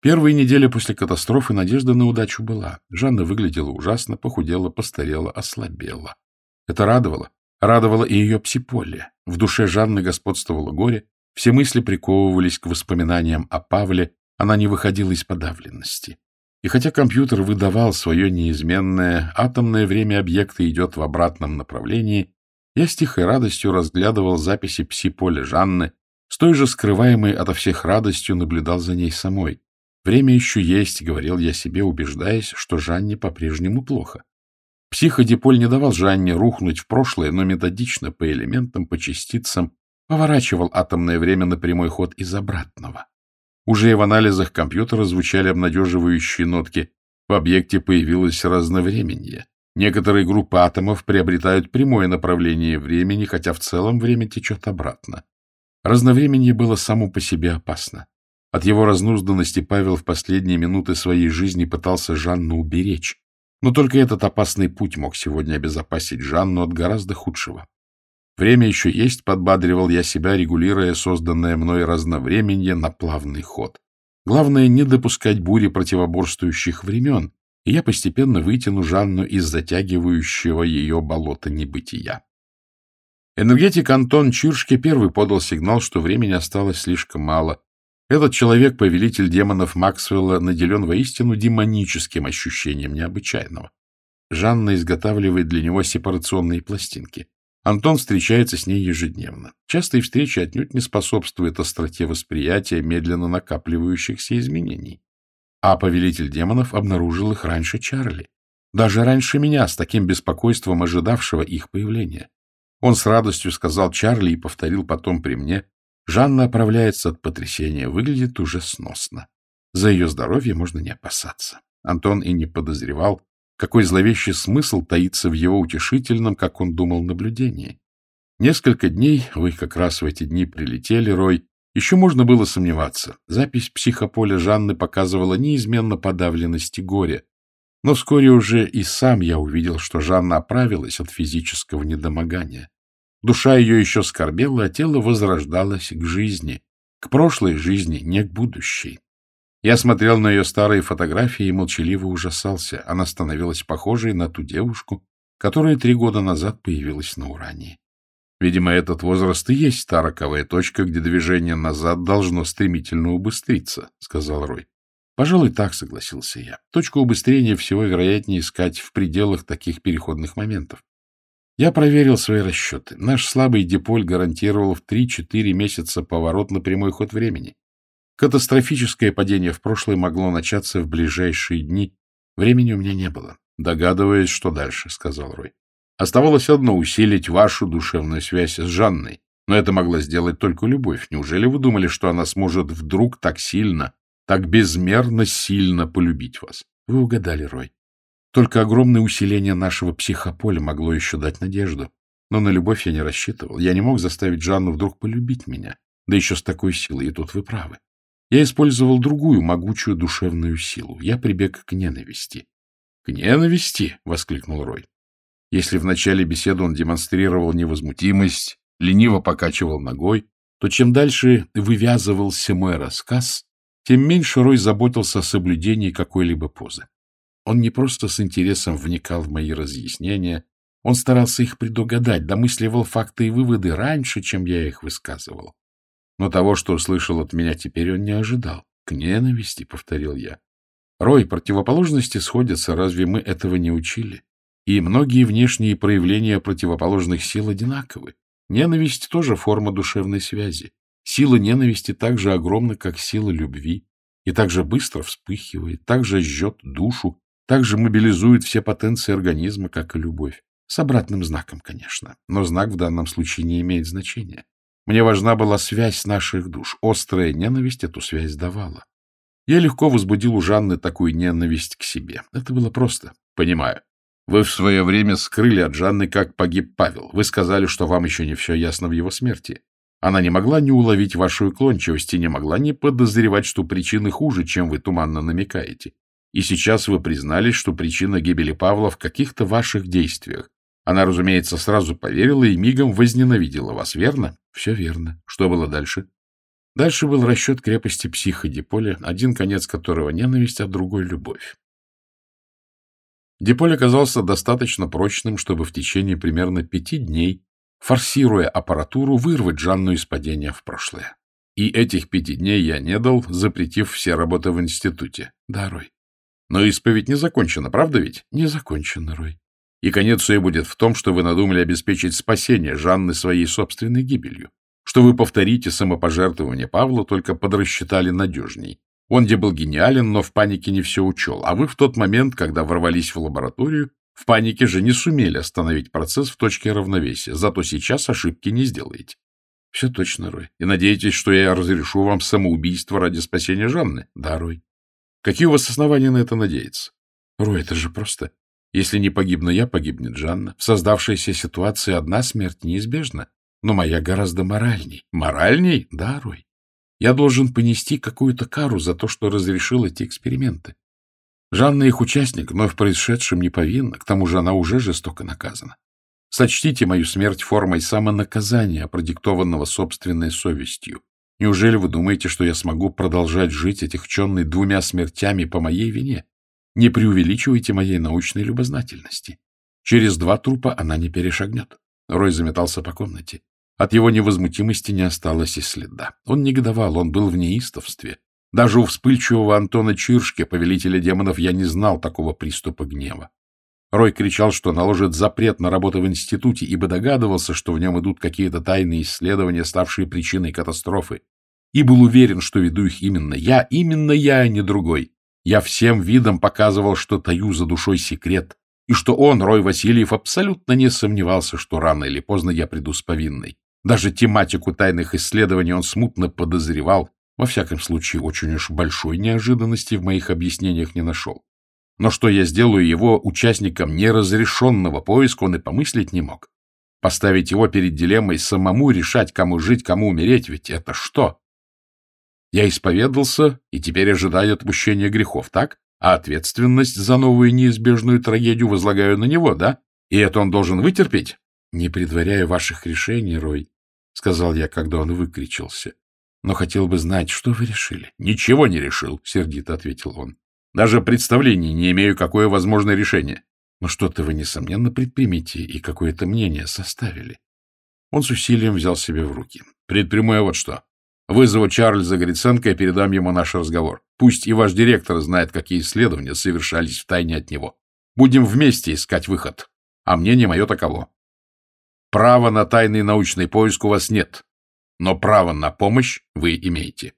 Первые недели после катастрофы надежда на удачу была. Жанна выглядела ужасно, похудела, постарела, ослабела. Это радовало. Радовало и ее псиполе. В душе Жанны господствовало горе, все мысли приковывались к воспоминаниям о Павле, она не выходила из подавленности. И хотя компьютер выдавал свое неизменное, атомное время объекта идет в обратном направлении, я с тихой радостью разглядывал записи пси-поля Жанны, с той же скрываемой ото всех радостью наблюдал за ней самой. Время еще есть, — говорил я себе, убеждаясь, что Жанне по-прежнему плохо. Психодиполь не давал Жанне рухнуть в прошлое, но методично, по элементам, по частицам, поворачивал атомное время на прямой ход из обратного. Уже и в анализах компьютера звучали обнадеживающие нотки. В объекте появилось разновременье. Некоторые группы атомов приобретают прямое направление времени, хотя в целом время течет обратно. Разновременье было само по себе опасно. От его разнузданности Павел в последние минуты своей жизни пытался Жанну уберечь. Но только этот опасный путь мог сегодня обезопасить Жанну от гораздо худшего. Время еще есть, подбадривал я себя, регулируя созданное мной разновременье на плавный ход. Главное, не допускать бури противоборствующих времен, и я постепенно вытяну Жанну из затягивающего ее болота небытия. Энергетик Антон Чиршке первый подал сигнал, что времени осталось слишком мало. Этот человек, повелитель демонов Максвелла, наделен воистину демоническим ощущением необычайного. Жанна изготавливает для него сепарационные пластинки. Антон встречается с ней ежедневно. Частые встречи отнюдь не способствуют остроте восприятия медленно накапливающихся изменений. А повелитель демонов обнаружил их раньше Чарли. Даже раньше меня, с таким беспокойством ожидавшего их появления. Он с радостью сказал Чарли и повторил потом при мне. Жанна оправляется от потрясения, выглядит уже сносно. За ее здоровье можно не опасаться. Антон и не подозревал, какой зловещий смысл таится в его утешительном, как он думал, наблюдении? Несколько дней, вы как раз в эти дни прилетели, Рой, еще можно было сомневаться. Запись психополя Жанны показывала неизменно подавленность и горе. Но вскоре уже и сам я увидел, что Жанна оправилась от физического недомогания. Душа ее еще скорбела, а тело возрождалось к жизни, к прошлой жизни, не к будущей. Я смотрел на ее старые фотографии и молчаливо ужасался. Она становилась похожей на ту девушку, которая три года назад появилась на Урании. Видимо, этот возраст и есть та роковая точка, где движение назад должно стремительно убыстриться, — сказал Рой. Пожалуй, так согласился я. Точку убыстрения всего вероятнее искать в пределах таких переходных моментов. Я проверил свои расчеты. Наш слабый диполь гарантировал в 3-4 месяца поворот на прямой ход времени. Катастрофическое падение в прошлое могло начаться в ближайшие дни. Времени у меня не было. Догадываясь, что дальше, — сказал Рой. Оставалось одно — усилить вашу душевную связь с Жанной. Но это могла сделать только любовь. Неужели вы думали, что она сможет вдруг так сильно, так безмерно сильно полюбить вас? Вы угадали, Рой. Только огромное усиление нашего психополя могло еще дать надежду. Но на любовь я не рассчитывал. Я не мог заставить Жанну вдруг полюбить меня. Да еще с такой силой, и тут вы правы. Я использовал другую могучую душевную силу. Я прибег к ненависти. — К ненависти? — воскликнул Рой. Если в начале беседы он демонстрировал невозмутимость, лениво покачивал ногой, то чем дальше вывязывался мой рассказ, тем меньше Рой заботился о соблюдении какой-либо позы. Он не просто с интересом вникал в мои разъяснения, он старался их предугадать, домысливал факты и выводы раньше, чем я их высказывал. Но того, что услышал от меня теперь, он не ожидал. К ненависти, — повторил я. Рой, противоположности сходятся, разве мы этого не учили? И многие внешние проявления противоположных сил одинаковы. Ненависть тоже форма душевной связи. Сила ненависти так же огромна, как сила любви, и так же быстро вспыхивает, так же жжет душу, так же мобилизует все потенции организма, как и любовь. С обратным знаком, конечно, но знак в данном случае не имеет значения. Мне важна была связь наших душ. Острая ненависть эту связь давала. Я легко возбудил у Жанны такую ненависть к себе. Это было просто. Понимаю. Вы в свое время скрыли от Жанны, как погиб Павел. Вы сказали, что вам еще не все ясно в его смерти. Она не могла не уловить вашу уклончивость и не могла не подозревать, что причины хуже, чем вы туманно намекаете. И сейчас вы признались, что причина гибели Павла в каких-то ваших действиях, она, разумеется, сразу поверила и мигом возненавидела вас, верно? Все верно. Что было дальше? Дальше был расчет крепости психодиполя, один конец которого ненависть, а другой любовь. Диполь оказался достаточно прочным, чтобы в течение примерно пяти дней, форсируя аппаратуру, вырвать Жанну из падения в прошлое. И этих пяти дней я не дал, запретив все работы в институте. Да, Рой. Но исповедь не закончена, правда ведь? Не закончена, Рой. И конец ее будет в том, что вы надумали обеспечить спасение Жанны своей собственной гибелью, что вы повторите самопожертвование Павла, только подрасчитали надежней. Он где был гениален, но в панике не все учел, а вы в тот момент, когда ворвались в лабораторию, в панике же не сумели остановить процесс в точке равновесия, зато сейчас ошибки не сделаете. Все точно, Рой. И надеетесь, что я разрешу вам самоубийство ради спасения Жанны? Да, Рой. Какие у вас основания на это надеяться? Рой, это же просто. Если не погибну я, погибнет Жанна. В создавшейся ситуации одна смерть неизбежна, но моя гораздо моральней. Моральней? Да, Рой. Я должен понести какую-то кару за то, что разрешил эти эксперименты. Жанна их участник, но в происшедшем не повинна, к тому же она уже жестоко наказана. Сочтите мою смерть формой самонаказания, продиктованного собственной совестью. Неужели вы думаете, что я смогу продолжать жить, отягченный двумя смертями по моей вине? Не преувеличивайте моей научной любознательности. Через два трупа она не перешагнет. Рой заметался по комнате. От его невозмутимости не осталось и следа. Он негодовал, он был в неистовстве. Даже у вспыльчивого Антона Чиршки, повелителя демонов, я не знал такого приступа гнева. Рой кричал, что наложит запрет на работу в институте, ибо догадывался, что в нем идут какие-то тайные исследования, ставшие причиной катастрофы, и был уверен, что веду их именно я, именно я, а не другой. Я всем видом показывал, что таю за душой секрет, и что он, Рой Васильев, абсолютно не сомневался, что рано или поздно я приду с повинной. Даже тематику тайных исследований он смутно подозревал, во всяком случае, очень уж большой неожиданности в моих объяснениях не нашел. Но что я сделаю его участником неразрешенного поиска, он и помыслить не мог. Поставить его перед дилеммой самому решать, кому жить, кому умереть, ведь это что? Я исповедался и теперь ожидаю отпущения грехов, так? А ответственность за новую неизбежную трагедию возлагаю на него, да? И это он должен вытерпеть? Не предваряя ваших решений, Рой, — сказал я, когда он выкричился. Но хотел бы знать, что вы решили. — Ничего не решил, — сердито ответил он. Даже представления не имею, какое возможное решение. Но что-то вы, несомненно, предпримите и какое-то мнение составили. Он с усилием взял себя в руки. Предприму я вот что. Вызову Чарльза Гриценко и передам ему наш разговор. Пусть и ваш директор знает, какие исследования совершались в тайне от него. Будем вместе искать выход. А мнение мое таково. Права на тайный научный поиск у вас нет, но право на помощь вы имеете.